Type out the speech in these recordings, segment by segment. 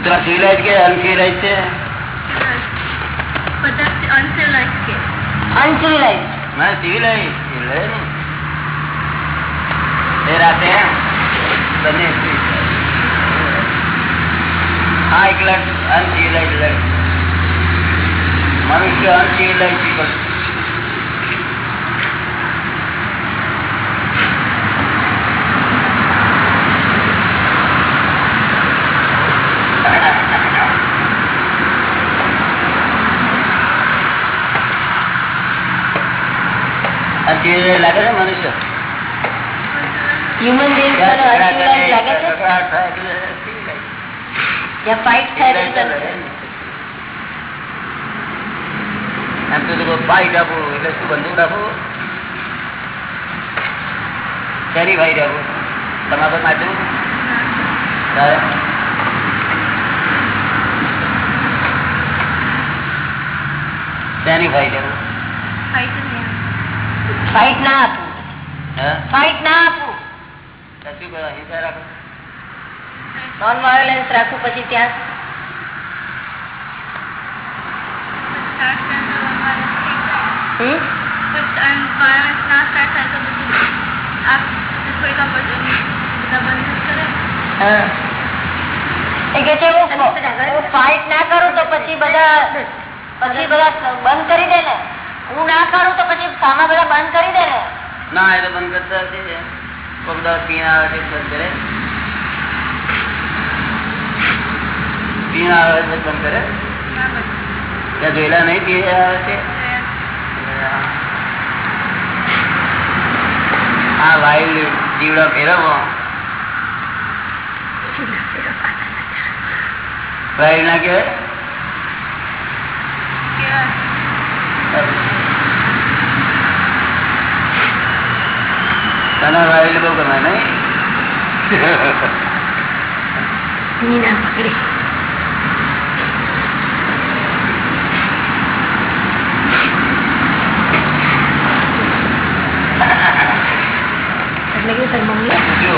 Civilise કે uncivilised છે બધા અનસિવિલાઇઝ કે અનસિવિલાઇઝ ના સિવિલાઇઝ સિવિલાઇઝ એ રાતે બંને હા એકલા અનસિવિલાઇઝ મનુષ્ય અનસિવિલાઇઝ લાગે છે મનુષ્ય? હ્યુમન બિંગ લાગે છે? ફાઇટ થાય એમ તો ફાઇટ આપવું એટલે શું બંદૂક રાખવું શેની ભાઈ આપવું તમારે તારે? શેની ભાઈ નહીં ના ના નોન વાયોલન્સ પછી ત્યાં. હું. ફાઇટ ના કરું તો પછી બધા પછી બધા બંધ કરી દે ને. હું ના કરું તો પછી સામા બધા બંધ કરી દે ને. એ તો બંધ કરતા જોયેલા નહીં પી આવે છે. આ વાયુ જીવડો ફેરવો. વાયુ ના કહેવાય? તને વાયુ તમે નહીં કે જો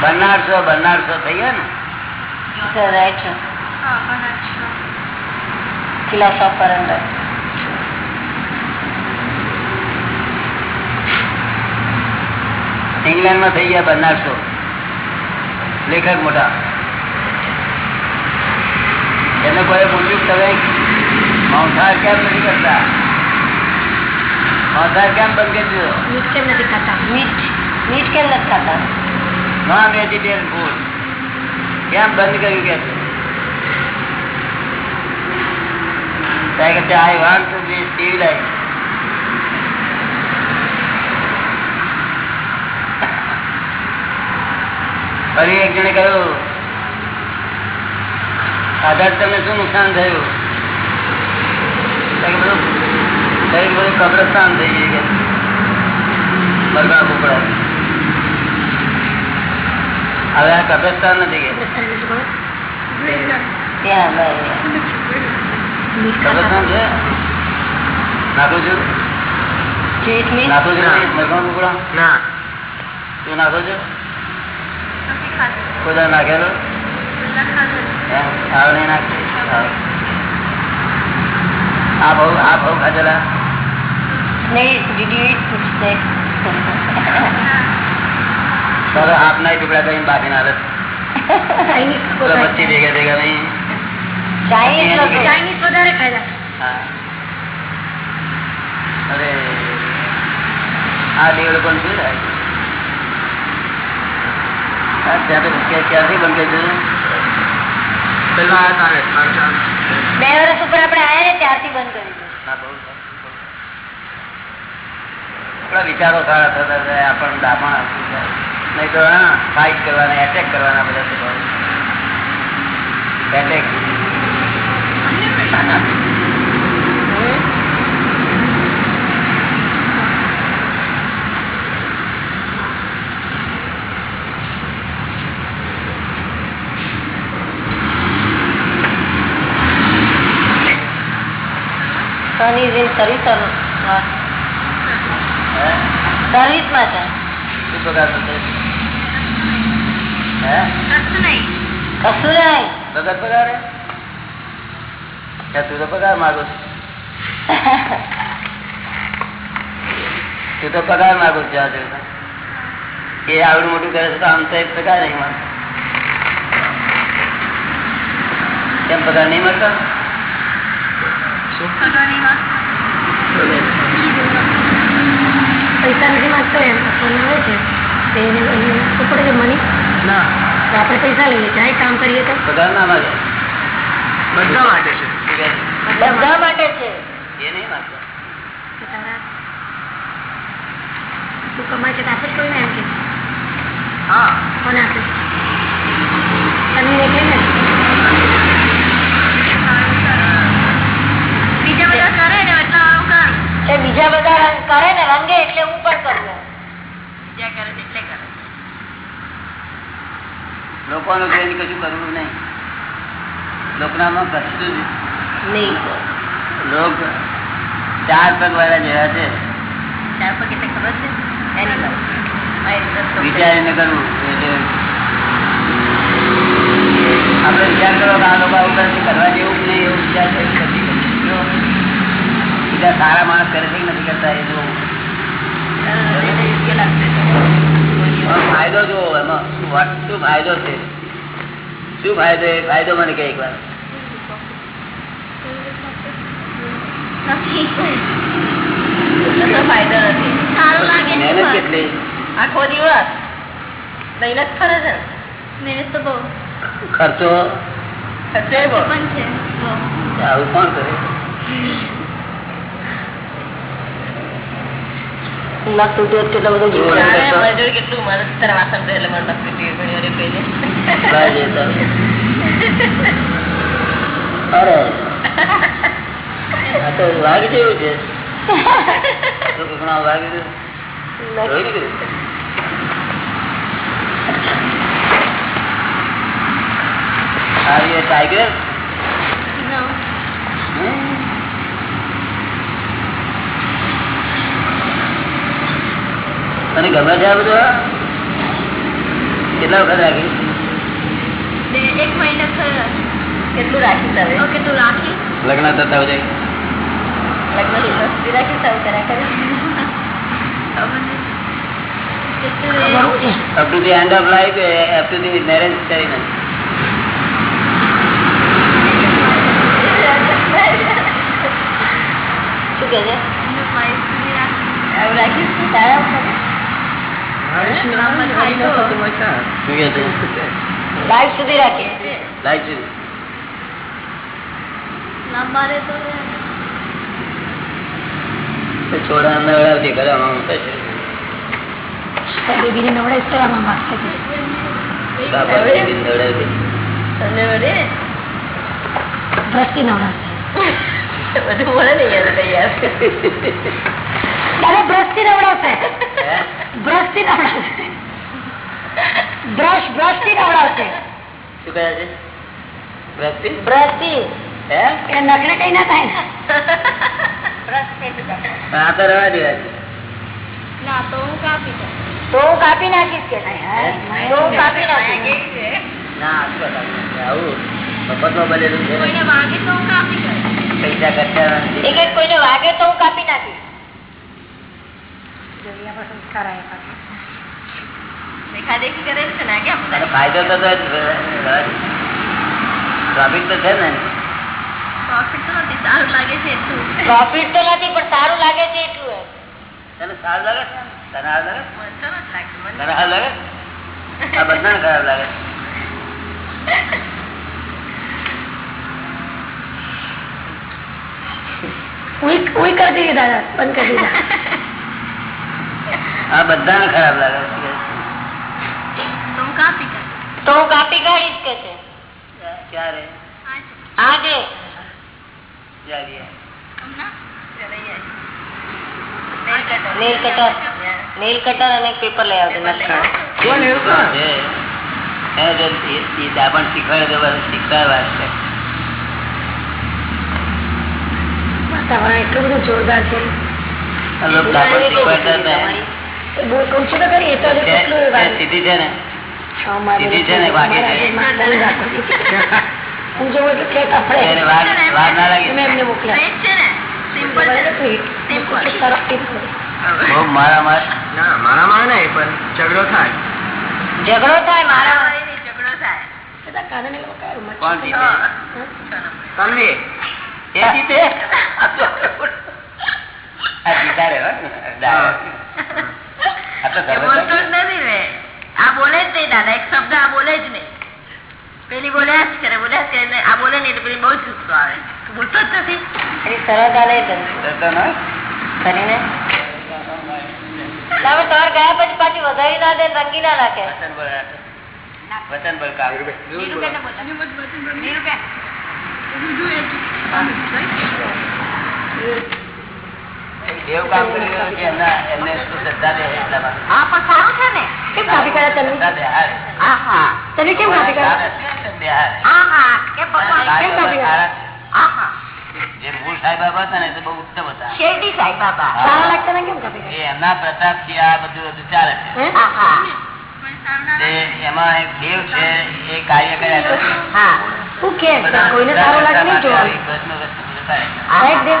બનનારસો બનનારસો થઈ ગયા ને ફિલોસોફર અંદર ઇંગ્લેન્ડમાં થઈ ગયા બનનારસો લેખક મોટા. એને કોઈ પૂછ્યું તમે માંસાહાર કેમ નથી કરતા? માંસાહાર કેમ બંધ કરી દીધો? મીઠ કેમ નથી ખાતા? મીઠ. મીઠ કેમ નથી ખાતા? Non vegetarian food. કેમ બંધ કર્યું કે છે? I want to be civilise ફરી એક જણે કહ્યું આધાર તમને શું નુકસાન થયું? તો કે બધું શરીર બધું કબ્રસ્તાન થઈ ગયું કે મરઘા કુકડા. હવે આ કબ્રસ્તાન નથી કે? ત્યાં ભાઈ? મીટ કબ્રસ્તાન છે? નાખું છું? સ્વીટ મીટ નાખું છું મરઘા કુકડા? ના. તું નાખો છો? નથી નાખેલો. આ બહુ બહુ ખાધેલા? આપના ટુકડા કરીને બાકી ના બચ્ચી ભેગા ભેગા નહીં. ચાઇનીઝ વધારે ખાધા. હા. અરે. આ ડેવલપમેન્ટ શું થાય ક્યાંથી બંધ બે વર્ષ ઉપર આપણે આવ્યા ને ત્યારથી બંધ કરી વિચારો સારા થતા જાય આપણને દાપણ આપતું જાય. નહીં તો હા ફાઇટ કરવાના એટેક કરવાના બધા. Attack Not? હે? સર્વિસમાં છે. શું પગાર કશું નહીં. કશું નહીં. વગર પગારે તું તો પગાર માગો તું તો પગાર માગો છો એ આવડું મોટું કરે છે તો આમ તો એક પગાર નહીં મળતો? કેમ પગાર નહીં મળતો? પગારીમાં પૈસા નથી માંગતો એમ. ફોન આવે છે. તો એને પડે છે મની ના. તો આપણે પૈસા લઈએ. ક્યાંય કામ કરીએ તો. બધા ના માગે. બધા માટે છે? બધા માટે છે. એ નહીં માગતો. તું કમાય છે તો આપે જ કોઈને એમ કે. હા. કોને આપે? એટલે ને. બીજા બધા ને કરું એ બીજા બધા કરે ને રંગે એટલે હું પણ કરું બીજા કરે એટલે કરે. લોકોનું જોઈને કશું કરવું નહીં. લોકનામાં કશું જ. નહીં. લોક ચાર પગ વાળા જેવા છે. ચાર પગ એટલે ખબર છે? વિચારીને કરવું. આપણે વિચાર કરો કે આ લોકો આવું કરે કરવા જેવું નહીં એવું વિચાર કરી કરતું. બીજા સારા માણસ કરે છે નથી કરતા એ જો. ફાયદો જો એમાં શું ફાયદો છે? શું ફાયદો એ? ફાયદો મને કે એક વાર મહેનત કેટલી? આખો દિવસ? છે? મહેનત તો બહુ. ખર્ચો? ખર્ચો બહુ. પણ છે. આવું કોણ કરે? નખ તૂટ્યો તો કેટલો બધો કેટલું મસ્ત વાસણ મને નખ તૂટ્યું. અરે. આ તો વાઘ જેવું છે. વાઘ Are you a tiger? No. તને ગમે છે આ બધું કેટલા વખત રાખી? એક મહિના કેટલું રાખી તમે? ઓકે રાખી? લગ્ન થતા હોય લગ્ન રાખી સાવ કર્યા કરે? ખબર નહીં. કેટલું એ- up to the end of life up to the marriage કરીને શું કહે છે એનું wife સુધી રાખી. આવું રાખીશ તું તારા ઉપર? લાંબા થાય તો. શું છે લાઈફ સુધી રાખીએ. લાઈફ સુધી. છોડા નવડાવતી થશે બેબીને છે. બાપા બેબી નવડાવતી તમને વડે? દ્રષ્ટિ નવડાવશે. બધું મળે ને યાર તૈયાર દાદા બ્રશથી નવડાવશે. હે? બ્રશથી નવડાવશે. બ્રશ બ્રશથી નવડાવશે. શું કહે છે? વ્રતિ? બ્રશથી હે? એ નખરે કઈ ના થાય આ તો રવા દેવા છે. ના તો હું કાપી દઉં. તો હું કાપી નાખીશ કે તો હું કાપી નાખીશ. ના આ શું બતાવું? આવું. મફતમાં બનેલું છે કોઈને વાગે તો હું કાપી દઉં. પૈસા ખર્ચા. એક એક કોઈને વાગે તો હું કાપી નાખીશ. જોઈએ સંસ્કાર આવ્યા પાછા. દેખાદેખી કરેલ છે ને કે અને ફાયદો તો તો પ્રોફિટ તો છે ને Profit તો નથી સારું લાગે છે એટલું પ્રોફિટ તો નથી પણ સારું લાગે છે એટલું એમ તને સારું લાગે છે તને સારું લાગે છે? મને તો નથી લાગતું. મને તને સારું લાગે છે? આ બધાને ખરાબ લાગે છે. ઉઈ- ઉઈ કરી દીધી દાદા બંધ કરી દીધા આ બધાને ખરાબ લાગે છે તો હું કાપી દઉં. તો હું કાપી કાઢીશ કે છે? ક્યારે? આજે. નેલ કટર નેલ કટર અને પેપર લઈ આવજો દાબણ શીખવાડે તો શીખવાડવા છે. વાતાવરણ એટલું બધું જોરદાર છે. કહું તો એ તો કેટલું વાત સીધી છે ને? ઝઘડો થાય. ઝઘડો થાય મારા ઝઘડો થાય. કોણ જીતે? આ જીતા? રે આ તો આ બોલે જ નહીં દાદા એક શબ્દ આ બોલે જ નહીં. પેલી બોલ્યા જ કરે બોલ્યા જ કરે આ બોલે નહીં પેલી બહુ જ ગુસ્સો આવે. બોલતો જ નથી. એની સરળતા લઈ? કરીને? તમે ગયા પછી પાછી વધારી ના દે તંગી ના નાખે વચન બોલ. વતન બોલ દેવ કામ કરી રહ્યો છે એમના એમને શ્રદ્ધા દે એટલામાં હા પણ સારું છે ને. કેમ કાપી કાઢ્યા તમે શ્રદ્ધા દે હારે. હા હા. તમે કેમ કાપી કાઢ્યા શ્રદ્ધા દે હારે. હા હા. કે ભગવાન? સાંઈ કેમ કાપી બાબા હા હા. જે મૂળ સાંઈ બાબા હતા ને તે બહુ ઉત્તમ હતા. શેરડી સાઈ બાબા. સારા લાગતા ને કેમ કાપી એમના પ્રતાપથી આ બધું બધું ચાલે છે. હા? હા એમાં એક દેવ છે એ કાર્ય કર્યા કરે. હા. હું કેમ કોઈને સારું લાગે નહીં જોવાનું? દેવ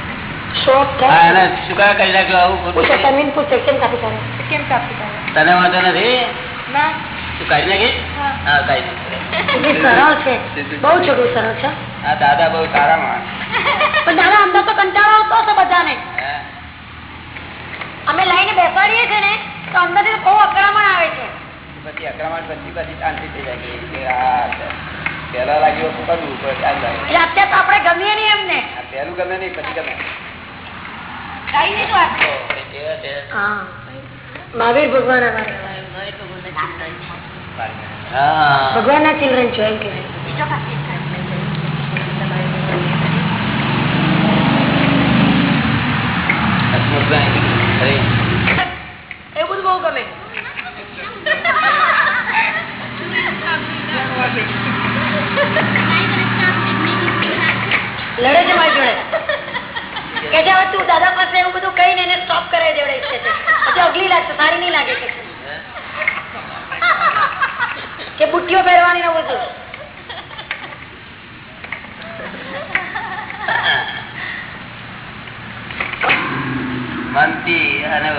તને વાંધો નથી? દાદા બહુ સારા માણસ. પણ દાદા અંદર તો કંટાળો આવતો હશે બધાને. અમે લઈને બેસાડીએ છીએ ને તો અંદરથી બહુ અક્રમણ આવે છે. પછી અક્રમણ પછી પછી શાંતિ થઈ જાય પેલા કે આ પહેલા લાગ્યું કરવું પણ એટલે અત્યારે તો આપણે ગમીએ નહીં એમને. પેલું ગમે નહીં પછી ગમે કઈ દીધું આ તો એ જે- જે- હા મહાવીર ભગવાન હા. ભગવાન ના ચિલ્ડ્રન છો? એમ કે બહુ ગમે. લડે છે મારી જોડે. કે જે હવે તું દાદા પાસે એવું બધું કઈ એને સ્ટોપ કરાવી દેવડે છે પછી અગલી લાગશે, સારી નહીં લાગે કે બુટ્ટીઓ પહેરવાની ને બધું. મનથી અને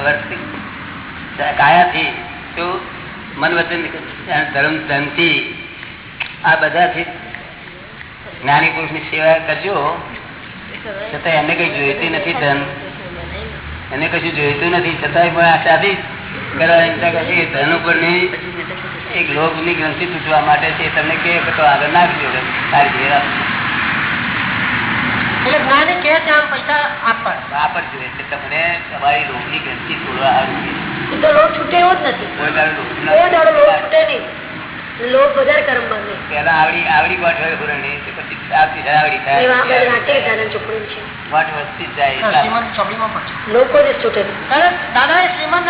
કાયાથી શું? મન વચન ધર્મ ધનથી આ બધાથી જ્ઞાની પુરુષની સેવા કરજો. છતાં એને કઈ જોઈતી નથી ધન. એને કશું જોઈતું નથી. છતાંય પણ આશાથી કરવાની ઈચ્છા કરશે ધન ઉપરની એક લોભની ગ્રંથિ તૂટવા માટે છે. તમને કે તો આગળ નાખજો તારી ઘેર એટલે જ્ઞાની કે છે તમને તમારી લોભની ગ્રંથિ તોડવા સારું છે. તો લોટ છૂટે એવો જ નથી. કોઈ દાડો ના છૂટે નહીં. લોટ વધારે કરમ બંધ પેલા આવડી આવડી ગોઠ હોય પછી આવતી આવડી એ થાય આપણે નાટ્ય દાદા ચોપડી છે. ગોઠ વધતી જ જાય એટલા. લોકો જ છૂટે દાદા એ શ્રીમદ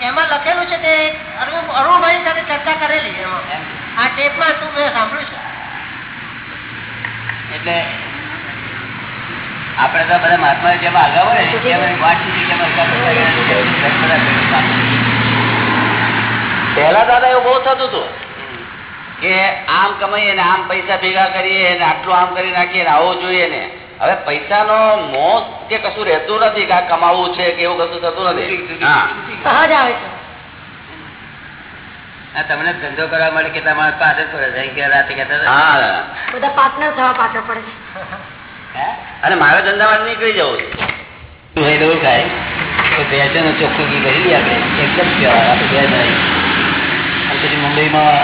એમાં લખેલું છે તે અરુણભાઈ સાથે ચર્ચા કરેલી એમાં. આ ટેપમાં મેં સાંભળ્યું છે? એટલે આપણે તો બધા મહાત્મા જેમ આગળ હોય ને તેમ જેમ બધા પહેલા દાદા એવું બહુ થતું હતું. કે આમ કમાઈએ ને આમ પૈસા ભેગા કરીએ ને આટલું આમ કરી નાખીએ ને આવું જોઈએ ને. હવે પૈસાનો મોહ કે કશું રહેતું નથી કે આ કમાવું છે કે એવું કશું થતું નથી. તમને ધંધો કરવા માટે કેટલા માણસ પાછળ પડે છે? રાતે બધા પાર્ટનર થવા પાછળ પડે છે. અને મારે ધંધામાં નીકળી જવું છે. એવું થાય. તો ભેંસોનો ચોખ્ખું કરી લઈએ આપણે. એકદમ આપણે નહીં. અને પછી મુંબઈમાં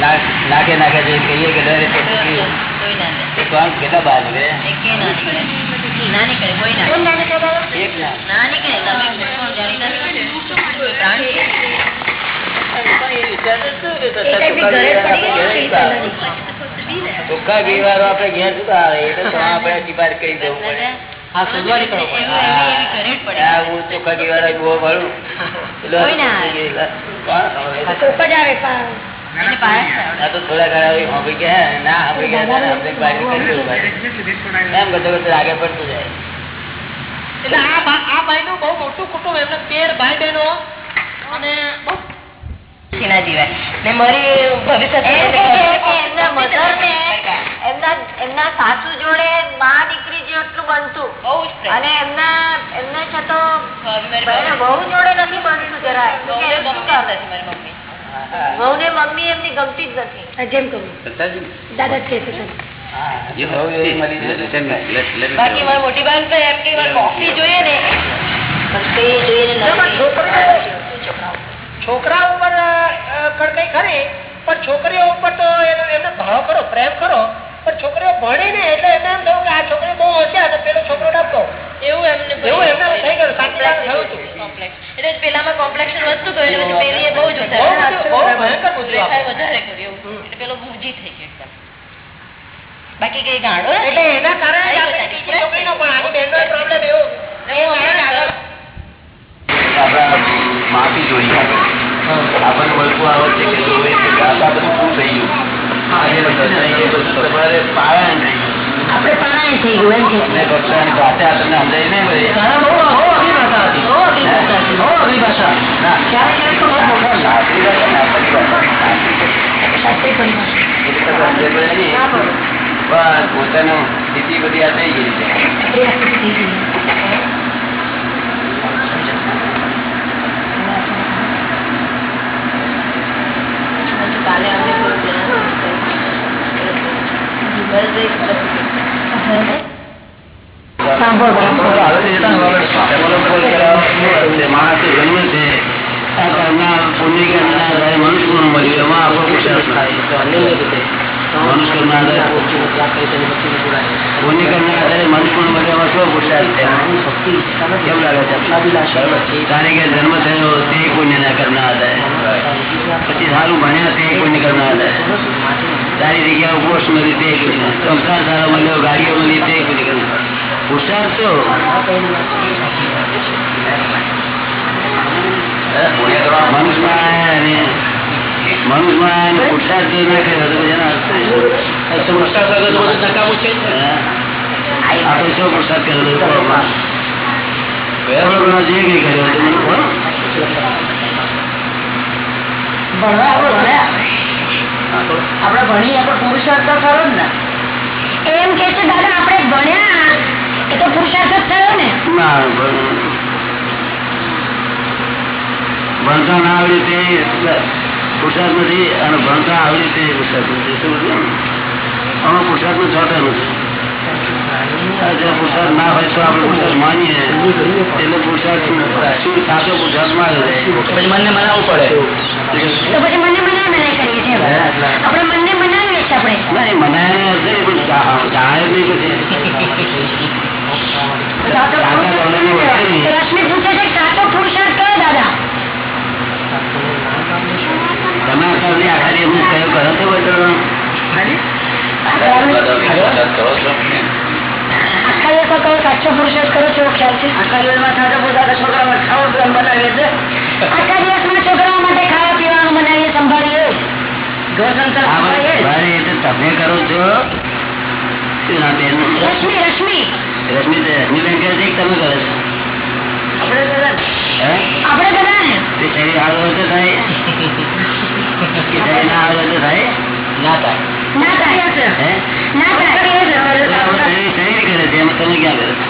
નાખ- નાખે નાખે છે. કહીએ કે લે રે ચોખ્ખું ઘી. એ કોણ કેટલા બહાર નીકળે કેમ ના નીકળે દાદા? એક ના. એ કઈ બી ઘરે જ પડી ગઈ છે, એ પહેલાની. ચોખ્ખા ઘી વાળો આપણે ઘેર શું આવે. એ તો આપણે ટીપાર કરી દેવું પડે. આગળ પડતું જાય. એટલે આ ભાઈ નું બહુ મોટું કુટુંબ એમને તેર ભાઈ બહેનો અને બહુ એના જીવાય ને મારી એમના મધર ને એમના એમના સાસુ જોડે મા દીકરી જેટલું બનતું. બહુ જ પ્રેમ. અને એમના એમને છે તો મારી બહેનો બહુ જોડે નથી બનતું જરાય. બહુ ને શું ગમતી જ કરે? નથી મારી મમ્મી. એમની ગમતી જ નથી. જેમ કહું. દાદા. બાકી મારી મોટી બહેન એમ કે કોફી જોઈએ ને. જોઈએ ને એમાં નથી. છોકરીઓ છોકરા ઉપર કડકઈ ખરી પણ છોકરીઓ ઉપર તો એમને ભાવ કરો પ્રેમ કરો પણ છોકરીઓ ભણી ને એટલે એમને એમ થયું કે આ છોકરી બહુ હોશિયાર તો પેલો છોકરો ડબકો. એવું એમને એવું એમને થઈ ગયું શાંતિલાલ થયું હતું એટલે પેલામાં કોમ્પ્લેક્શન વધતું ગયું એટલે પછી પેલીએ બહુ જ. વધારે કર્યું એટલે પેલો બુજી થઈ ગયો એકદમ. બાકી કઈ ગાંડો એટલે એના કારણે છોકરીનો પણ આની બહેનનો પ્રોબ્લેમ એવો. આપણા માફી જોઈ આપણને વળતું આવે છે કે જોવે છે કે આ બધું શું થઈ ગયું. આજે તમારે પારાયણ થઈ ગયું. આપણે પારાયણ થઈ ગયું એમ કે. ભક્તોની ભાષા તમને સમજાય નહીં ઘણા બહુ બહુ અભિભાષા હતી બહુ અભિભાષા છે. બહુ અભિભાષા ના ક્યારેક ક્યારેક તો બહુ મોટા નાસરી ભાષા ના આપણી ભાષા નાસરી શાસ્ત્રીય પરિભાષા. એટલે તો સમજે પડે નહીં. બસ પોતાનું સ્થિતિ બધી આ થઈ ગઈ છે આપણી આ સ્થિતિ થઈ ગઈ. કાલે માણસે જન્મ છે પુણ્ય કર્મના મનુષ્ય મળ્યું એમાં આપણો વિશ્વાસ થાય મનુષ્ય કર્મના આધારે. મનુષ્ય તે પુણ્ય મનુષ્યમાં અને મનુષ્યમાં પુરુષાર્થ જો ના કર્યો તો પછી અર્થ. શું? હા. આપણે શું પુરુષાર્થ કર્યો જે કંઈ કર્યો ભણી. પુરુષાર્થ તો ખરો ને. એમ કે છે દાદા આપણે ભણ્યા. એ તો પુરુષાર્થ જ થયો ને. ના ભણતા ના આવડે તે પુરુષાર્થ નથી અને ભણતા આવડી તે પુરસાદ નથી? આમાં પુરસાદનું છોટા નથી પુરસાદ ના હોય તો આપણે પુરસાદ માનીએ. એટલે પુરસાદ શું સાચો પુરસાદ મારે? પછી મને મનાવવું પડે. રશ્મિ પૂછે છે સાચો પુરુષાર્થ કયો દાદા? તમે અત્યારથી આખા દિવસ કયો કરો છો બધો આખા દિવસમાં કયો સાચો પુરુષાર્થ કરો છો ખ્યાલ છે? આખા દિવસમાં સાચો પુરુષાર્થ છોકરા ખાવા પીવાનું બનાવીએ છે? આખા દિવસમાં છોકરાઓ માટે ખાવા પીવાનું બનાવીએ સંભાળીએ. ઘર સંસાર સંભાળીએ? તમે કરો છો. તેના બેન રશ્મિ રશ્મિ. રશ્મિ રશ્મિબેન કહે છે તમે કરો છો? આપણે બધા હે? આપણે બધા શરીર હાલ હોય તો થાય કે શરીર ના હારું હોય તો થાય ના થાય ના થાય હે ના થાય તો આપણું શરીર શરીર કરે છે એમાં તમે ક્યાં કરો છો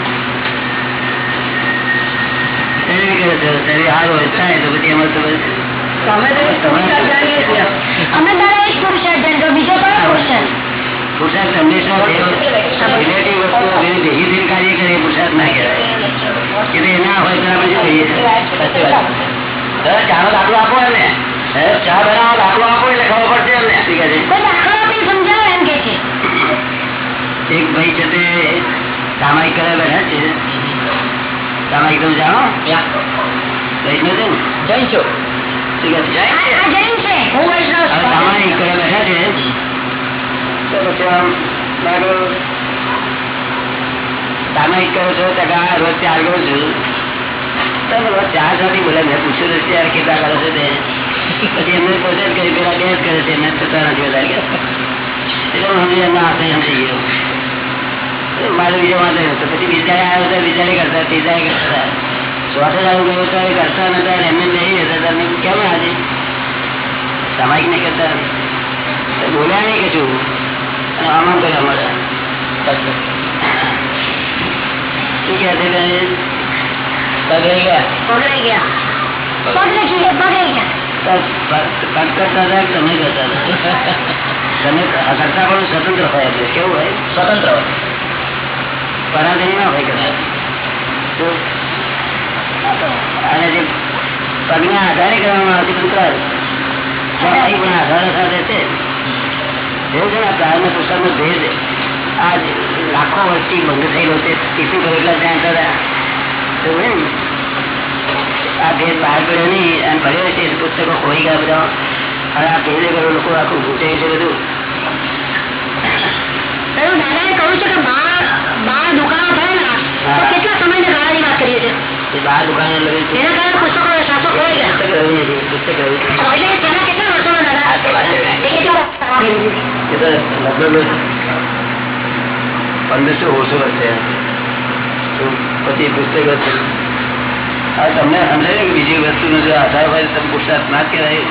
શરીર કરે છે શરીર હારું હોય તો થાય તો પછી એમાં તો પછી અમે તો એક પુરુષાર્થ જાણીએ છીએ અમે દાદા એક પુરુષાર્થ જાણીએ બીજો કયો પુરુષાર્થ પુરુષાર્થ હંમેશા રિલેટિવ વસ્તુઓ ભેગી ભેગી થઈને કાર્ય કરે એ પુરુષાર્થ ના કહેવાય કે ભાઈ ના હોય તો આપણે શું કહીએ દાદા ચાનો દાખલો આપો એમને હે ચા બનાવો દાખલો આપો એટલે ખબર પડશે એમને એક ભાઈ છે તે સામાયિક કરે છે સામાયિક તમે જાણો જૈન છે છો સામાયિક રોજ ચાર કરું તમે રોજ ચાર સાથે બોલે મેં પૂછ્યું નથી કેટલા કરો છો પછી એમને પોતે જ કહ્યું પેલા બે જ કરે છે મેં થતા નથી વધારે કે એટલે હું સમજી એમના હાથે સમજી ગયો એ મારો બીજો વાંધો નતો પછી બીજા આવ્યો તો બીજા કરતા ત્રીજા કરતા ચોથે દાડું ગયો તો એ કરતા નતા ને એમને નહીં રહેતા તમે કેમ આજે સામાયિક નહીં કરતા તો બોલ્યા નહીં કશું અને આમાં કર્યા મળે શું કહે છે કે પગડી ગયા પગડાઈ ગયા પગડે છીએ પગડાઈ ગયા તો પગ પગ કરતા હતા કે કરતા કરતા સ્વતંત્ર કેવું હોય? સ્વતંત્ર હોય. પરાધીન ના હોય કદાચ. તો અને જે પગના આધારે કરવામાં આવતી પણ કર ચોખ્ખાઈ પણ આધાર સાથે છે. એવું છે ને પુસ્તકનો ભેદ આ લાખો વર્ષથી બંધ થયેલો છે. ટીસી ભરેલા ત્યાં હતા ને આ ભેદ બહાર પડ્યો નહીં અને ભર્યો છે પુસ્તકો ખોઈ ગયા બધા. અને આ ભેદે કરો લોકો આખું ઘૂંટે છે બધું. બાર દુકાને પંદરસો ઓછો હશે પછી પુસ્તક તમને સમજાય કે બીજી વસ્તુનો જો આધાર હોય તમે પુરસાદ ના કહેવાય.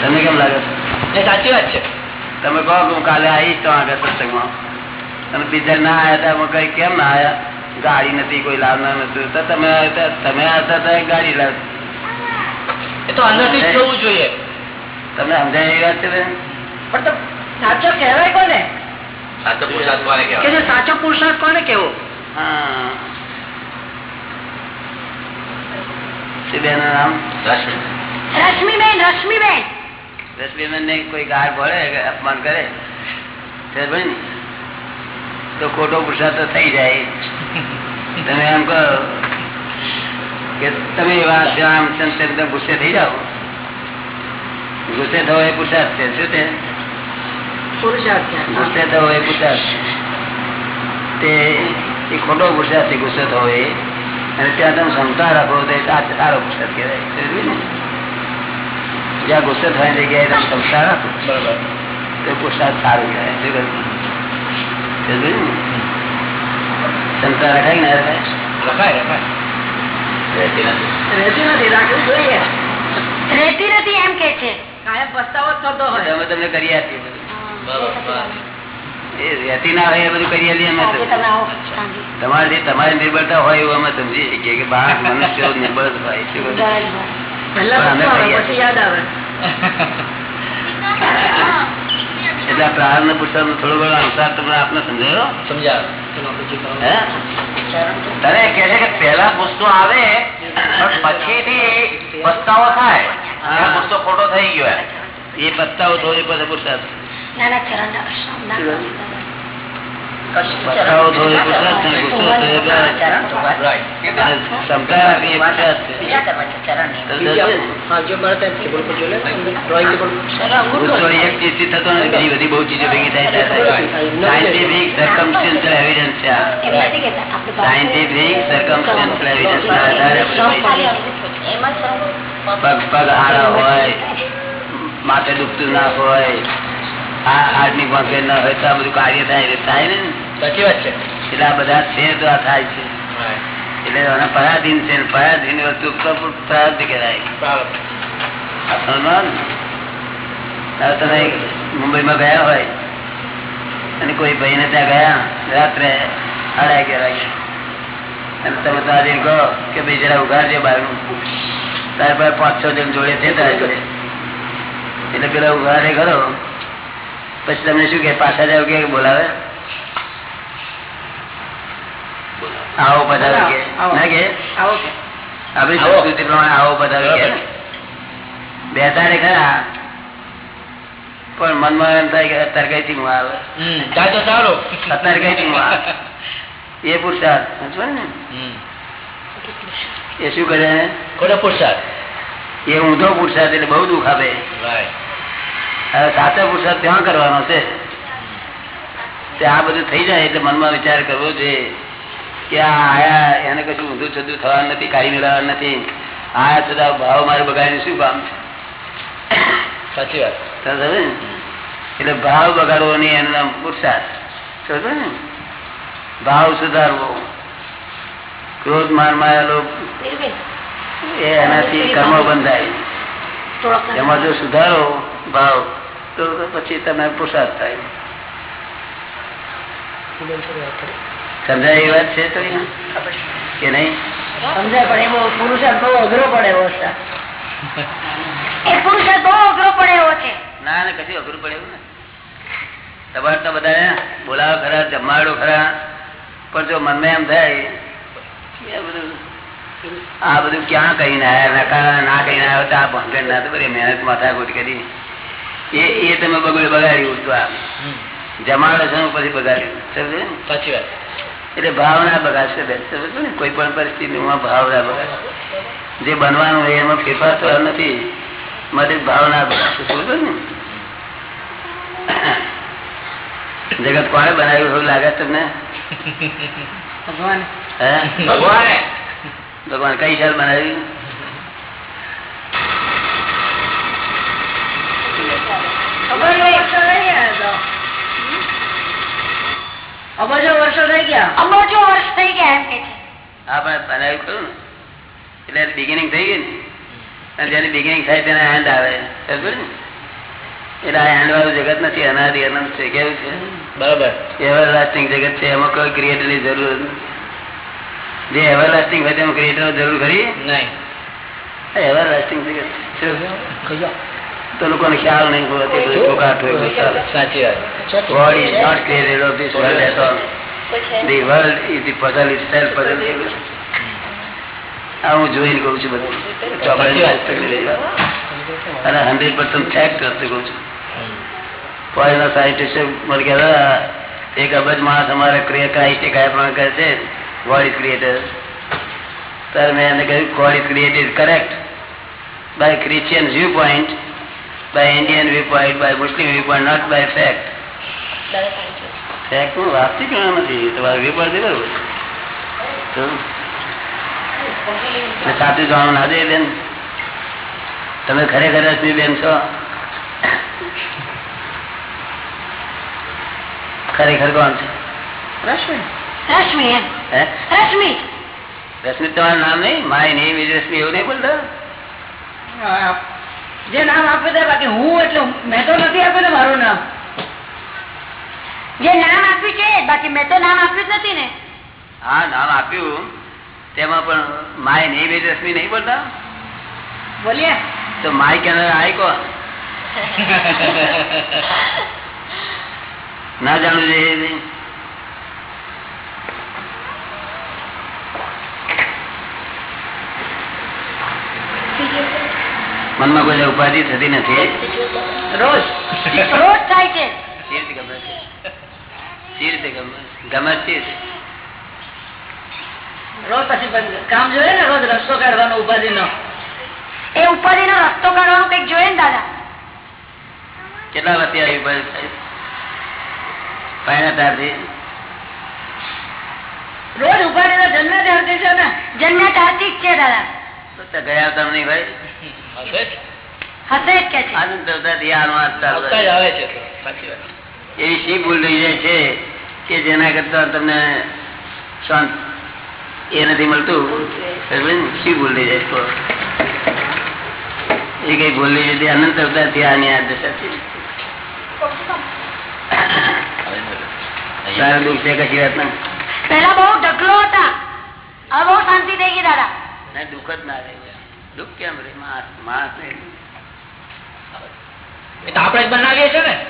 તમને કેમ લાગે એ સાચી વાત છે. તમે કહો કે હું કાલે આવીશ તો આગળ સત્સંગમાં. તમે બીજા ના આવ્યા હતા કઈ કેમ ના આવ્યા ગાડી નથી કોઈ લાવનાર નતું તો તમે આવ્યા તમે આવતા હતા ગાડી લાવ. એ તો અંદરથી જોવું જોઈએ. તમને સમજાય એવી વાત છે બેન? પણ તો સાચો કહેવાય કોને? સાચો પુરસાદ કોને કે કહેવાય સાચો પુરસાદ કોને કેવો હા. શું બેનનું નામ? રશ્મિ. રશ્મિબેન રશ્મિબેન. રશ્મિબેન ને કોઈ ગાર ભળે અપમાન કરે? તો ખોટો પુરસાદ તો થઈ જાય. તમે એમ કહો કે તમે એવા આમ તેમ ગુસ્સે થઈ જાઓ. ગુસ્સે થવો એ પુરસાદ છે. શું તે ગુસ્સે થવો એ પુરસાદ તે ખોટો પુરુષાર્થ છે ગુસ્સે થવો એ અને ત્યાં તમે ક્ષમતા રાખો તો એ સારો પુસ્તક કહેવાય? જ્યાં ગુસ્સે થવાની જગ્યાએ તમે ક્ષમતા રાખો બરોબર. તો પુસ્તક સારું કહેવાય? ક્ષમતા રખાય ને રખાય? રખાય રેતી નથી. રહેતી નથી રાખવી જોઈએ. રેતી નથી એમ કે છે. કાયમ પસ્તાવો જ થતો હોય. તમે તમને કરી આપીએ. બરોબર રહેતી ના હોય એ બધું કરી આપીએ અમે આજે તો. તમે આવો સાંજે. તમારે જે તમારી નિર્બળતા હોય એવું અમે સમજી શકીએ કે બહાર મનુષ્ય નિર્બળ જ હોય શું કહ્યું? બરાબર. પહેલા પણ અમે પસ્તાવો કરીએ. પછી યાદ આવે એટલે આ પ્રારંભ પુસ્તક નો થોડો ઘણો અનુસાર તમને આપને સમજાયો સમજાવ હે તને કે છે કે પહેલા ગુસ્સો આવે પણ પછીથી પસ્તાવો થાય આ ગુસ્સો ખોટો થઈ ગયો એમ. એ પત્તાઓ થોડી પછી પુરુષાર્થ બહુ ચીજો ભેગી થાય સાયન્ટિફિક સર્કમસ્ટન્શિયલ એવિડન્સ છે સાયન્ટિફિક સર્કમસ્ટન્શિયલ એવિડન્સ ના આધારે પગ પગ આડા હોય માથે દુખતું ના હોય આ હાર્ટની પંખે ના હોય તો આ બધું કાર્ય થાય થાય ને? સાચી વાત છે. એટલે આ બધા છે તો આ થાય છે. એટલે એના પરાધીન છે પરાધીન વસ્તુ પ્રાર્થ કહેવાય. તમે મુંબઈમાં ગયા હોય. અને કોઈ ભાઈને ત્યાં ગયા રાત્રે સાડા અગિયાર વાગે. અને તમે તો આજે કહો કે ભાઈ જરા ઉઘાડજે બહારનું. તાર પાસે પાંચ છ જણ જોડે છે તારે જોડે. એટલે પેલા ઉઘાડે કરો. પછી તમને શું કે પાછા જાવ કે બોલાવે? આવો પધારો કે. ના કે? આપણી સંસ્કૃતિ પ્રમાણે આવો પધારો કે. બેસાડે ખરા. પણ મનમાં એમ થાય કે અત્યારે કઈ થી આવે? સારું. અત્યારે થી આવે? એ પુરુષાર્થ સમજો ને? એ શું કરે? પુરુષાર્થ એ ઊંધો પુરુષાર્થ એટલે બહુ દુઃખ આપે. હવે સાચો પુરુષાર્થ ત્યાં કરવાનો છે. તે આ બધું થઈ જાય એટલે મનમાં વિચાર કરવો જોઈએ કે આ આયા એને કશું ઊંધું છતું થવાનું નથી કાઢી મેળવવાનું નથી. આયા છતાં ભાવ મારે બગાડીને શું કામ સાચી વાત. સમજે એટલે ભાવ બગાડવો નહીં એનું નામ પુરુષાર્થ. સમજે ને? ભાવ સુધારવો. ક્રોધ માર માયેલો એ એનાથી કર્મ બંધાય. એમાં જો સુધારો ભાવ તો પછી તમે પુરસાદ થાય. સમજાય એ વાત છે તો કે નહીં? સમજાય પણ એમાં પુરુષાર્થ બહુ અઘરો પડે એવો છે. પુરુષાર્થ બહુ અઘરો પડે એવો છે. ના ના કશું અઘરું પડે એવું ને તમારે તો બધા બોલાવો ખરા જમાડો ખરા. પણ જો મનમાં એમ થાય કે આ બધું આ બધું ક્યાં કહીને આવ્યા નકારા ના કહીને આવ્યો તો આ ભંગર ના તો બધી મહેનત માથાકૂટ કરી. એ એ તમે બગડ બગાડ્યું તો આ જમાડો છો પછી બગાડ્યું. સમજે સાચી વાત. એટલે ભાવના બગાડશે બેન સમજો ને? કોઈ પણ પરિસ્થિતિમાં ભાવના બગાડશે. જે બનવાનું હોય એમાં ફેરફાર થયો નથી. માટે ભાવના બગાડશે સમજો ને? જગત કોણે બનાવ્યું એવું લાગે તમને? ભગવાન. હે? ભગવાને. ભગવાન કઈ સાલ બનાવ્યું ખબર નહીં વર્ષો થઈ ગયા તો અબજો વર્ષો થઈ ગયા? અબજો વર્ષ થઈ ગયા એમ કે છે. આપણે બનાવ્યું ખરું એટલે બિગિનિંગ થઈ ગઈ ને. જેની બિગિનિંગ થાય તેને એન્ડ આવે. સમજો ને એટલે આ એન્ડ વાળું જગત નથી અનાદિ અનંત છે. કેવું છે? બરાબર. એવર લાસ્ટિંગ જગત છે એમાં કોઈ ક્રિએટરની જરૂર નથી. જે એવર લાસ્ટિંગ હોય તેમાં ક્રિએટર જરૂર ખરી? નહીં. એવર લાસ્ટિંગ જગત છે. તો લોકોને ખ્યાલ નહીં. સાચી વાત. God is clear created of this world at the itself puzzle. આ હું જોઈને કહું છું બધું. અને હંડ્રેડ પર્સન્ટ ફેક્ટ કરતું કહું છું. ફોરેનના સાયન્ટિસ્ટ મને કહેતા એક અબજ માણસ અમારે ક્રિયા ક્રાઇસ્ટે કયા પ્રમાણે કરે છે વર્લ્ડ ક્રિએટર ત્યારે મેં એને કહ્યું God is created correct by Christian view point by Indian view point by Muslim view point not by fact ફેક્ટનું વાસ્તવિક નથી તમારે વ્યૂ પોઈન્ટ બરોબર તો એટલે સાચું જાણવું ના દે બેન. તમે ખરેખર રશ્મિ બેન છો. ખરેખર કોણ છે? રશ્મિ. રશ્મિ એમ. હે? રશ્મિ. રશ્મિ તમારું નામ નહીં? માય નેમ ઇઝ રશ્મિ એવું નહીં બોલતા? જે નામ આપ્યું છે બાકી હું એટલે મેં તો નથી આપ્યું ને મારું નામ. જે નામ આપ્યું છે બાકી મેં તો નામ આપ્યું જ નથી ને. હા નામ આપ્યું. તેમાં પણ માય નહીં ઇઝ રશ્મિ નહીં બોલતા? બોલીએ. તો માય કેનાર આય કોણ? ના જાણવું જોઈએ નહીં. મનમાં કોઈ ઉપાધિ થતી નથી. રોજ. રોજ થાય છે. ગમે છે? સી રીતે ગમે? ગમે છે? રોજ પછી કામ જોઈએ ને રોજ રસ્તો કાઢવાનો ઉપાધિ નો એ ઉપાધિ નો રસ્તો કાઢવાનો કંઈક જોઈએ ને દાદા? કેટલા વર્ષથી આવી ઉપાધિ થાય? રોજ ઉપાધિ નો જન્મ ધારતી છે ને? જન્મ ધારતી જ છે દાદા. ગયા તમને ભાઈ. એવી શી ભૂલ રહી જાય છે કે જેના કરતા તમને શાંત એ નથી મળતું? શી ભૂલ રહી જાય? એ કઈ ભૂલ રહી જતી અનંત અવતારથી આની આ દશા છે. દુઃખ છે કશી વાત ના પેલા બહુ ઢકલો હતા. હવે બહુ શાંતિ થઈ ગઈ દાદા. દુઃખ જ ના રહે. દુઃખ કેમ રે? માણસ ને આપણે જ બનાવીએ છીએ ને.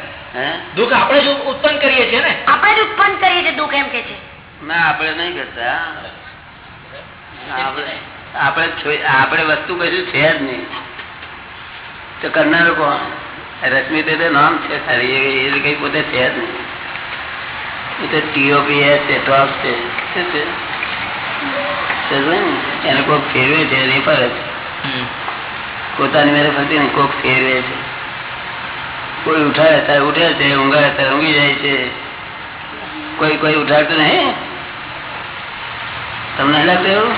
દુઃખ આપણે જ ઉત્પન્ન કરીએ છીએ ને. આપણે જ ઉત્પન્ન કરીએ છીએ દુઃખ એમ કે છે. ના આપણે નહીં કરતા. આપણે આપણે વસ્તુ કશું છે જ નહીં. તો કરનાર કોણ? રશ્મિ તે નામ છે ખાલી એ- એ કઈ પોતે છે જ નહીં. એ તો ટીઓપીએસ છે. ટોપ છે? શું છે? ને? એને કોઈ ફેરવે છે એની ફરજ. પોતાની મેરે ફરતી ને કોક ફેરવે છે. કોઈ ઉઠાડે ત્યારે ઉઠે છે ઊંઘાડે ત્યારે ઊંઘી જાય છે. કોઈ કોઈ ઉઠાડતું નહીં તમને લાગતું એવું?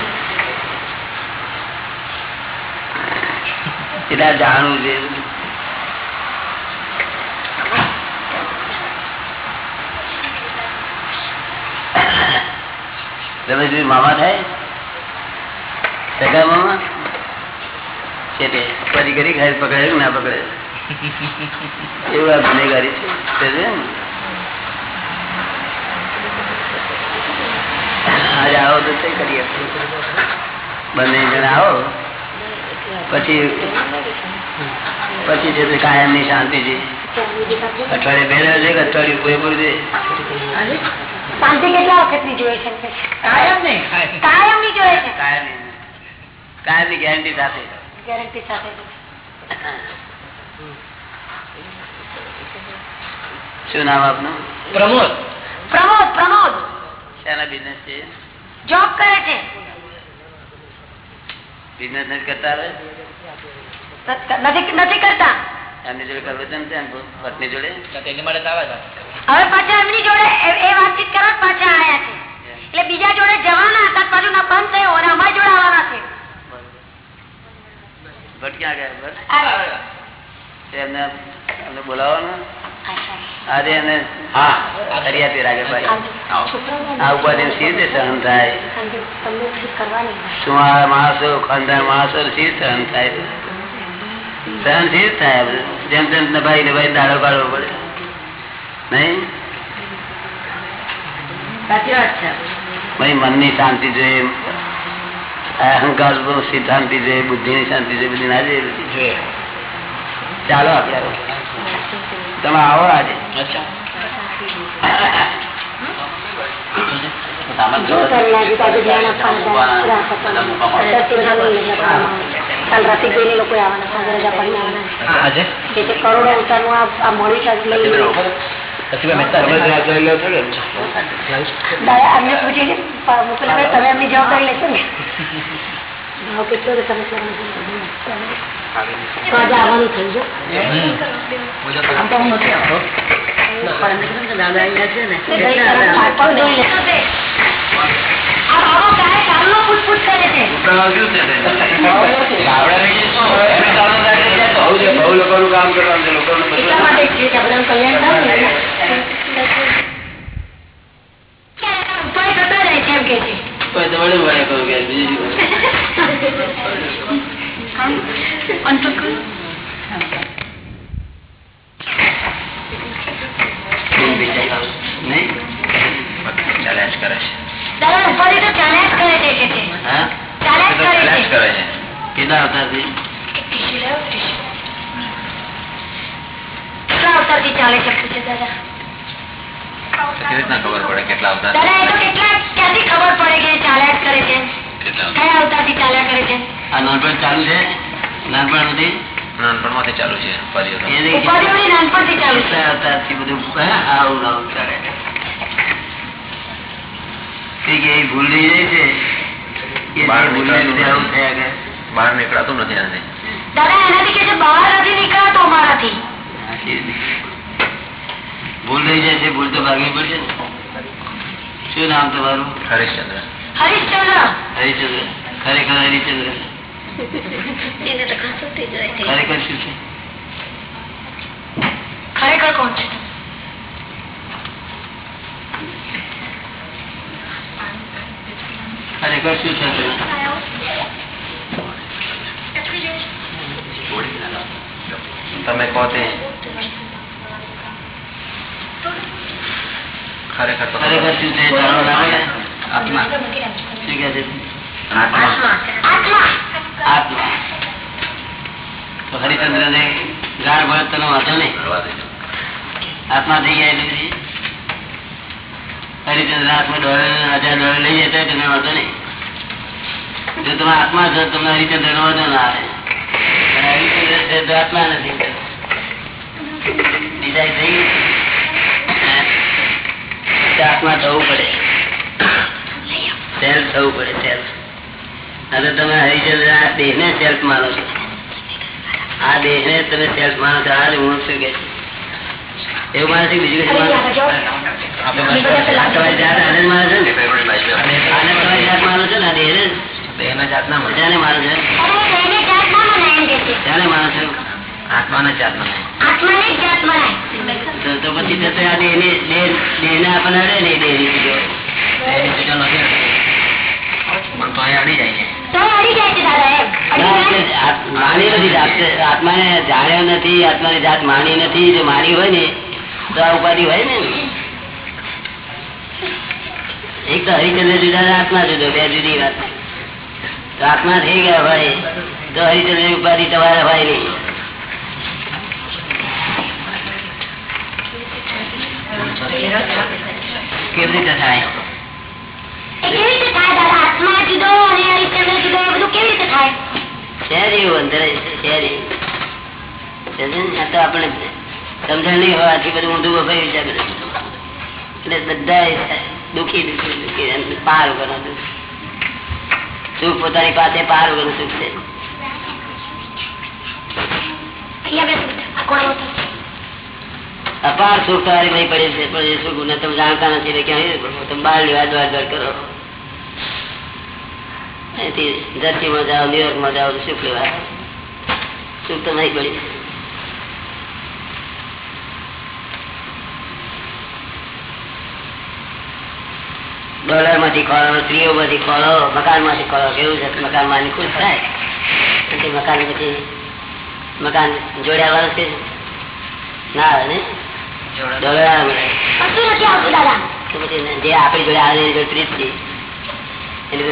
કેટલા જાણવું છે. રમેશભાઈ મામા થાય? સગા મામા? છે તે. પછી કરી ખાઈ પકડે કે ના પકડે એવું આ ગુનેગારી છે. તે છે ને? આજે આવો તો તે કરીએ બંને જણ આવો. પછી પછી છે કાયમની શાંતિ છે. અઠવાડિયે બે રહ્યો છે અઠવાડિયું પૂરેપૂરું છે? શાંતિ કેટલા વખતની જોઈએ છે? કાયમ નહીં કાયમની જોઈએ છે. કાયમની કાયમની ગેરંટી સાથે. ગેરંટી સાથે શું નામ આપનું? પ્રમોદ. પ્રમોદ પ્રમોદ. શાના બિઝનેસ છે? જોબ કરે છે. બિઝનેસ નથી કરતા હવે? નથી નથી કરતા. એમની જોડે કરવચન છે ને પત્ની જોડે? એની માટે હવે પાછા એમની જોડે એ- વાતચીત કરવા પાછા આવ્યા છે. એટલે બીજા જોડે જવાના હતા પાછું ના બંધ થયો અને અમારી જોડે આવવાના છે. ભટ્ટ ક્યાં ગયા ભટ્ટ એમને એમને બોલાવવાનું. આજે એને હા. કરી આપી રાજભાઈ આ ઉપાધિ સી રીતે સહન થાય? શું આ માણસો ખાનદાર માણસો સી સહન થાય? સહન થાય જેમ તેમ ભાઈ ને ભાઈ દાડો કાઢવો પડે. નહીં? ભાઈ મનની શાંતિ જોઈએ. અહંકાર શાંતિ છે બુદ્ધિ ની શાંતિ છે બધી ના જોઈએ બધી. ચાલો તમે આવો આજે. કરોડો અવતારનું આ મળ્યું. તમે જવાબદારી ભાવ કેટલો તમે આજે આવવાનું આમ તો હું નથી આવતો. દાદા અહીંયા છે. ને? બહુ લોકોનું કામ કરવાનું છે. લોકોનું કલ્યાણ થાય કેટલા અવતારથી? કેટલા અવતારથી ચાલે છે પૂછે દાદા તો કેવી રીતના ખબર પડે કેટલા અવતાર ક્યાંથી ખબર પડે કે ચાલ્યા કરે છે? કેટલા કયા અવતારથી ચાલ્યા કરે છે? આ નાનપણ ચાલુ છે? નાનપણ નથી નાનપણમાંથી ચાલુ છે ઉપાધિઓ તો. એને ઉપાધિઓની નાનપણથી ચાલુ છે? કેટલા અવતારથી બધું આવું આવું ચાલે ભૂલ રહી છે? કે જે બહાર નીકળાતું નથી દાદા એનાથી કે બહાર નથી નીકળાતો અમારાથી. ભૂલ થઈ જાય છે ભૂલ તો ભાગવી પડશે શું નામ તમારું? હરિશ્ચંદ્ર. હરિશ્ચંદ્ર. હરિચંદ્ર ખરેખર છે. ખરેખર શું છે? ખરેખર કોણ છે? ખરેખર શું છે? તમે? તમે કહો તે. ખરેખર ખરેખર શું છે? આત્મા છે આત્મા તો હરિચંદ્ર ને ગાઢ ભરત તને વાંધો નહીં આત્મા થઈ ગયા એટલે પછી હરિચંદ્ર આત્મા ડોલર હજાર ડોલર લઈ જતા તમે વાંધો નહીં જો તમે આત્મા છો તમને હરિચંદ્ર નો વાંધો ના આવે અને હરિચંદ્ર છે તો આત્મા નથી બીજા થઈ આત્મા થવું પડે સેલ્ફ થવું પડે સેલ્ફ હવે તમે હરિચંદ્ર આ દેહ ને સેલ્ફ માનો છો આ દેહ ને તમે સેલ્ફ માનો છો આ હું શું કે એવું માણસ છે, બીજું કશું માણસ? આપણે આ તમારી જાત આને જ માનો છો ને? આને તમારી જાત માનો છો ને? આ દેહને? બેને જાત ના મળે માનો છો? જાને માનો છો? આત્માને જાત મળે આત્માને જાત મનાય તો- તો પછી તો આ દેહને- દેહ- દેહને આપણને અડે ને દેહની ચીજો. એની ચીજો નથી પણ તો અહીંયા અડી જાય છે. તો અડી જાય છે દાદા એમ. અડી ના, જાય. એટલે આત- માની નથી જાત- આત્માને જાણ્યો નથી આત્માની જાત માની નથી જો માની હોય ને તો આ ઉપાધિ હોય ને. એક તો હરિચંદ્ર જુદા આત્મા જુદો બે જુદી વાત. તો આત્મા થઈ ગયા હોય તો હરિચંદ્ર ઉપાધિ તમારે હોય નહીં. કેવી રીતે થાય? કેવી રીતે થાય દાદા? આત્મા જુદો અને હરિશ્ચંદ્ર જુદો બધું કેવી રીતે થાય? છે અંદર જ છે, છે જ એવું. સમજ્યો ને? આ તો આપણે સમજણ નહીં હોવાથી બધું ઊંધું છે એટલે બધા દુઃખી દુખી દુખી પાર વગરનું દુઃખ. સુખ પોતાની પાસે પાર વગરનું સુખ છે અહીંયા બેસો આ કોણ હતો? અપાર સુખ તમારી ભાઈ પડે છે, પણ એ સુખ ને તમે જાણતા નથી ક્યાંય તમે બહાર લેવા દ્વાર દ્વાર કરો. અહીંથી ધરતીમાં જાઓ ન્યુયોર્કમાં જાઓ સુખ લેવા સુખ તો નહીં પડ્યું ડોલરમાંથી ખોળો સ્ત્રીઓ માંથી ખોળો મકાનમાંથી ખોળો, કેવું છે? મકાનમાં ખુશ થાય? પછી મકાન પછી મકાન જોડ્યા વાળું છે ના આવે ને? જે આપણી જોડે આવે એની પ્રીત છે એની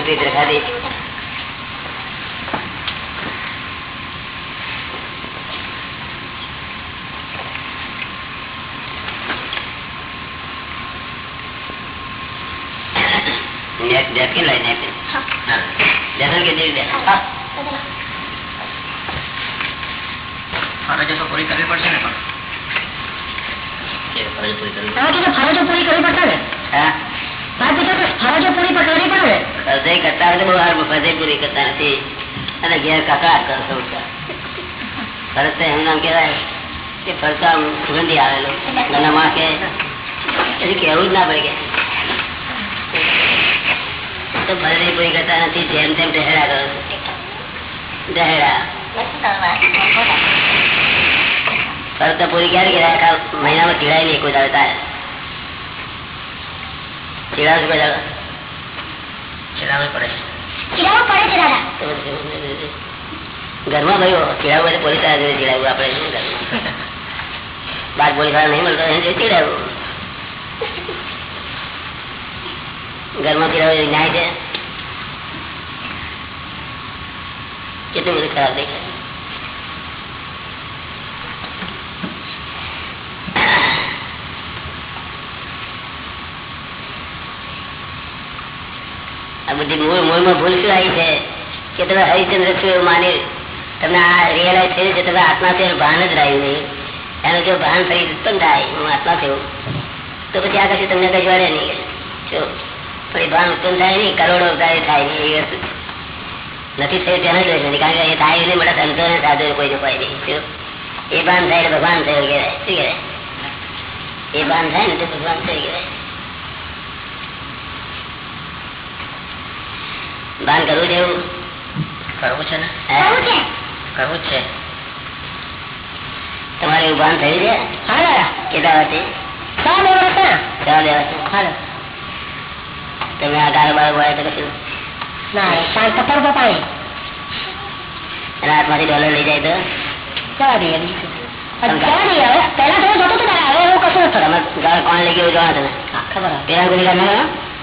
તો પૂરી કરવી પડશે ને પણ. પૂરી કરવી તમે ફરજો પૂરી કરવી પડશે ને? હા. વાત પૂછો તો ફરજો પૂરી કરવી પડે ને? કરતા બહુ સારું પૂરી કરતા નથી. અને ઘેર કકડાટ કરો ફરજ તો નામ કહેવાય કે ફરતા સુગંધી આવેલો. કે કહેવું જ ના પડે કે તો ફરજે પૂરી કરતા નથી જેમ તેમ દહેરા કરો છો. ડહેડા ફરજ તો પૂરી ક્યારે કહેવાય? આખા મહિનામાં ચીડાય નહીં કોઈ દાડે થાય ચીડાવ કોઈ દાડે? ચલાવવી પડે ચીડાવવું પડે છે દાદા. ઘરમાં ભાઈ ચીડાવું તો પોલીસવાળા જોડે ચીડાવું. આપણે શું કરવું? બાર પોલીસવાળા નહીં મળતો એને જોડે ઘરમાં ન્યાય છે? કેટલું બધું ખરાબ દેખાય. આ બધી મૂળ મૂળમાં ભૂલ શું આવી છે કે તમે હરિચંદ્ર છો એવું માની તમને આ રિયલાઇઝ થયું છે, તમે આત્મા છે ભાન જ રહ્યું નહીં. એનું જો ભાન ફરી ઉત્પન્ન થાય, હું આત્મા થયું તો પછી આ કશું તમને કઈ વળે નહીં જો, ફરી ભાન ઉત્પન્ન થાય નહીં, કરોડો અવતારે થાય નહીં એ વસ્તુ. નથી થયું તેને જોઈ નથી કારણ કે એ થાય નહીં બધા સંતો ને સાધુ કોઈ જોવાય નહીં. જો, એ ભાન થાય ભગવાન થયું કહેવાય. શું કહેવાય? એ ભાન થાય ને તો ભગવાન થઈ કહેવાય. ભાન કરવું છે એવું? કરવું છે ને? કરવું છે. તમારે એવું ભાન થયું છે? કેટલા વર્ષે. તમે આ કારોબાર તો કશું? શાંત પર પાણી. હાથમાંથી ડોલર લઈ જાય તો? જવા દઈએ બીજું. હવે એવું થતું હતું હવે એવું કશું. કોણ લઈ ગયું જોવા તમે. પેલા ગુનેગાર ના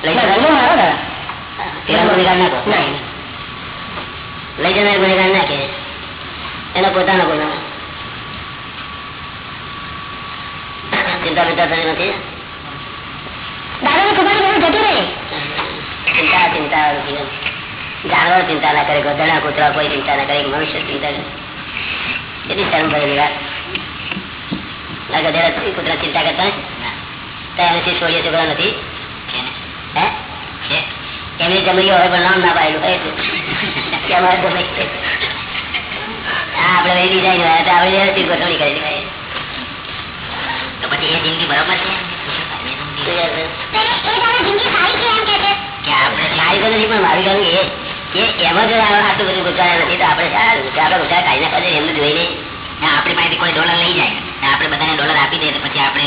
લઈ ના, મારો દાદા લઈ જનાર ગુનેગાર ના કે એનો પોતાનો ગુનો ચિંતા બિંતા થતી નથી. દાદાને ખબર એવું જતું રહે. ચિંતા ચિંતા વાળું ચિંતા ના કરે ગધડા કૂતરા કોઈ ચિંતા ના કરે મનુષ્ય ચિંતા કરે. કેટલી શરમ ભરેલી વાત ના ગધેડા કૂતરા ચિંતા કરતા નથી. તો એનાથી છોડીએ છોકરા નથી. હે? છે. એમની હવે નામ ના પાડેલું હોય એટલે. અમારે જમાઈ છે. હા ડિઝાઇન હોય તો આપણે વ્યવસ્થિત ગોઠવણી કરેલી તો પછી એ જિંદગી બરોબર છે? તો તો નથી પણ મારી કહ્યું એ એમાં જો આટલું બધું નથી તો આપણે આપણે ગુજારા કાઢી નાખવા એમનું જોઈને આપણી પાસેથી કોઈ ડોલર લઈ જાય. આપણે બધાને ડોલર આપી દઈએ પછી આપણે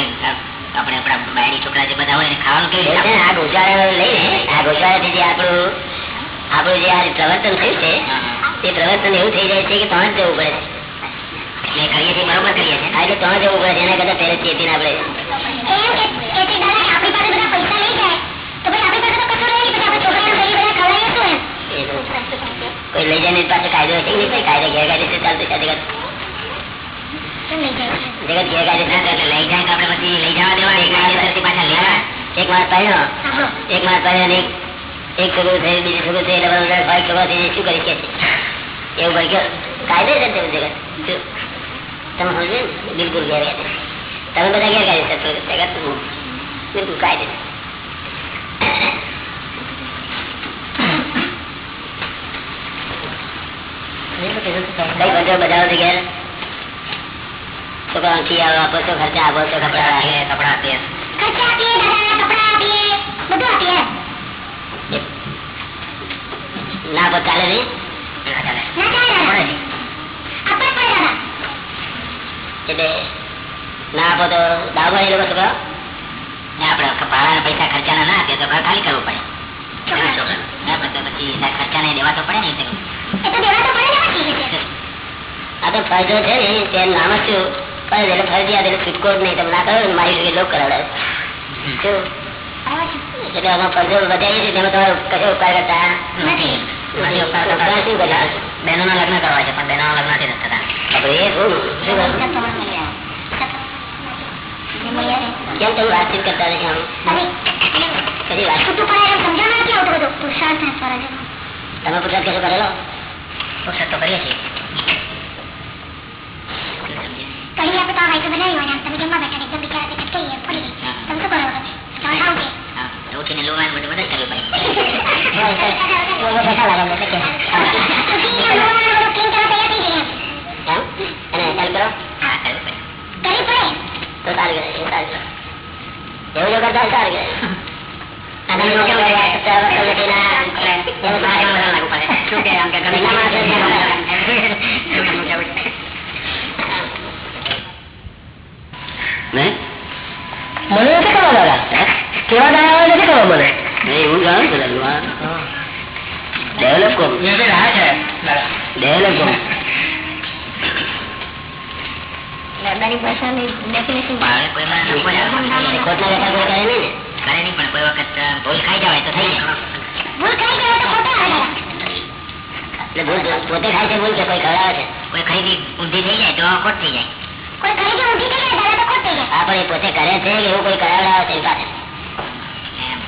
આપણે આપણા બાયડી છોકરા જે બધા હોય એને ખાવાનું કેવી છે આ ગોચારા લઈને આ ગોચારાથી જે આપણું આપણું જે આ પ્રવર્તન થયું છે તે પ્રવર્તન એવું થઈ જાય છે કે ત્રણ જવું પડે છે. એટલે કરીએ છીએ બરોબર કરીએ છીએ. હા ત્રણ જવું પડે છે એના કરતા પહેલે એ તો કોઈ લઈ જાય પાસે કાયદો કોઈ કાયદો ગેરકાયદેસર ચાલતું છે એક માસ પહેલો એક માસ પહેલા એક છોકરું થયું બીજું છોકરું થયું એટલે ભાઈ છોકરા શું કરી એવું ભાઈ? તમે? બિલકુલ કાયદે તમે બધા ગેરકાયદેસર છો જગત બિલકુલ કાયદેસર કઈ બધો બજારો થી ઘેર આપો છો ખર્ચા આપો છો કપડા આપીએ કપડા આપીએ. ખર્ચા આપીએ દાદા કપડા આપીએ બધું આપીએ. ના આપો ચાલે નહીં? ના ચાલે. દાદા આપવા પડે દાદા એટલે ના આપો તો દાવ એ લોકો છોકરા આપણે ભાડાના પૈસા ખર્ચાના ના આપીએ તો ઘર ખાલી કરવું પડે. ના પછી? તો પછી ખર્ચા નહીં દેવા તો પડે ને એ તો. દેવા તો પડે ને એમાં શીખે છે. આ તો ફાયદો છે ને તેનું નામ જ શું એને ફરજી એટલે છૂટકો જ નહીં તમે ના કરો મારી સુધી લોક કરાવડાવે એટલે આમાં ફરજો વધારી છે તેમાં તમારો કશો ઉપકાર કરતા નથી. લગ્ન કરવા છે પણ લગ્ન થતા. કેમ તમે વાતચીત કરતા નથી. તમે કશો કરેલો પુરસ્કાર તો કરીએ છીએ. કઢી આપણે તો આ વાઈટ બનાવી હોય ને તમે જમવા બેઠા ને એકદમ બિચારા તે કટકાઈ ગયા, પડી ગઈ. તમે શું કરો હવે? તમારે ખાવું છે? ઉઠીને લોવાનું બધું મદદ કરવી પડે પછી આ લોકોને બધું clean કરવા તૈયાર થઈ જઈએ એમ. અને ચાલુ કરો હા, કરવી પડે. તો સારું કહેવાય, એ સારું કહેવાય. એવું જો કરતા સારું કહેવાય. અને એનું કેવું છે, સત્તર વર્ષ સુધીના એવું સારું એવું લાગુ પડે. શું કે આમ કે ઘરના માણસો છે, એવું કેવું છે. નહીં મને નથી ખબર દાદા. કેવા દાડા નથી ખબર મને? નહીં, જાણું છું ડેવલપ કરું. ડેવલપ કરું. દાદાની ભાષાની definition બાળક કોઈમાં ન બોલે. ખોટના વેપાર કોઈ કરે નહીં ને? કરે નહીં. પણ કોઈ વખત ભૂલ ખાઈ જવાય તો થઈ જાય. ભૂલ ખાઈ જાય તો ખોટા એટલે ભૂલ પોતે ખાય છે ભૂલ કે કોઈ ખવડાવે છે. કોઈ ખરીદી ઊંધી થઈ જાય તો ખોટ થઈ જાય. કોઈ ખરીદી ઊંધી થઈ જાય દાદા તો ખોટ થઈ જાય હા પણ એ પોતે કરે છે એવું કોઈ કરાવડાવે છે પાસે.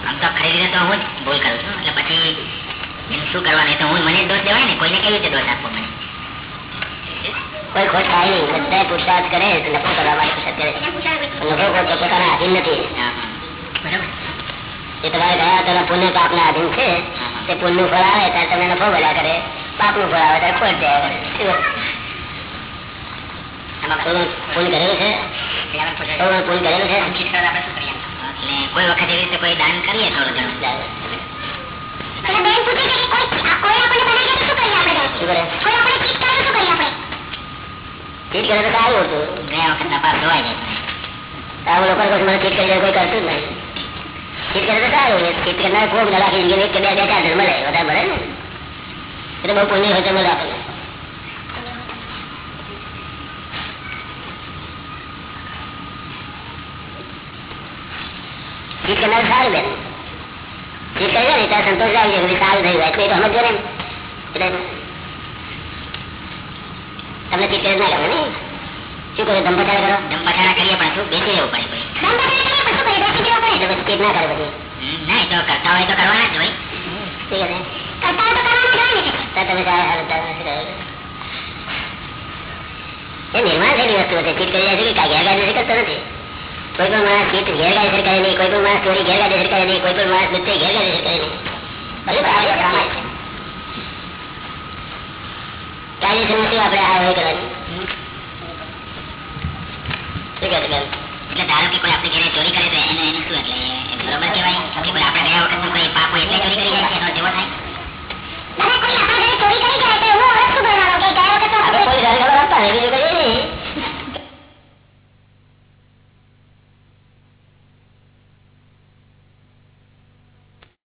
આમ તો ખરીદીને તો હું જ ભૂલ કરું છું. એટલે પછી એનું શું કરવાનું? તો હું મને દોષ દેવાય ને? કોઈને કેવી રીતે દોષ આપવો મને? કોઈ ખોટ ખાય નહીં. બધા પુરુષાર્થ કરે નફો કરવા માટે પુરુષાર્થ કરે નફો કોઈ પોતાના આધીન નથી. બરાબર. એ તમારે ગયા તેના પુણ્ય પાપના આધીન છે. તે પુણ્યનું ફળ આવે ત્યારે તમે નફો ભર્યા કરે. પાપનું ફળ આવે ત્યારે ખોટ જાય. પુણ્ય કરેલું છે? કોઈ વખત એવી રીતે કોઈ દાન કરીએ થોડું ઘણું બહુ પુણ્ય હોય તો મળે આપણને. ચીટ કરનાર સારું બેન ચીટ કરી ને ત્યારે સંતોષ આવી જાય કે સારું થયું એટલે તો સમજો ને એટલે તમને ચીટ કરી ના ગમે ને? શું કરો ધમપછાડા કરો? ધમપછાડા કરીએ પણ બેસી રહેવું પડે કોઈ? દાન કરે તો કરીએ પણ શું કરીએ? બેસી જવું પડે? એટલે પછી ના કરે પછી. ના તો કરતા હોય તો કરવાના જ હોય. ઠીક છે કરતા હોય તો કરવાનું જ હોય ને. તમે સારા સારું તમે શું કરો? એ નિર્માણ થયેલી વસ્તુ છે ચીટ કરી જાય છે કે કાંઈ ગેરકાયદેસર કરતો નથી. કોઈ પણ માણસ ચીટ ગેરકાયદેસર કરે નહીં કોઈ પણ માણસ ચોરી ગેરકાયદેસર કરે નહીં કોઈ પણ માણસ નૃત્ય ગેરકાયદેસર કરે નહીં. કાયદેસર આપણે આ કરવાની. એટલે ધારો કે કોઈ આપણી ઘરે ચોરી કરે તો એને એનું શું એટલે બરોબર કહેવાય? આપણે ગયા વખત કોઈ પાપ એટલે ચોરી કરી જાય એનો જેવો થાય. કોઈ આપણા ચોરી કરી જાય તો હું હવે શું ભરવાનું કે ગયા વખત આપણે કોઈ જાણી ખબર આપતા ને બીજું કઈ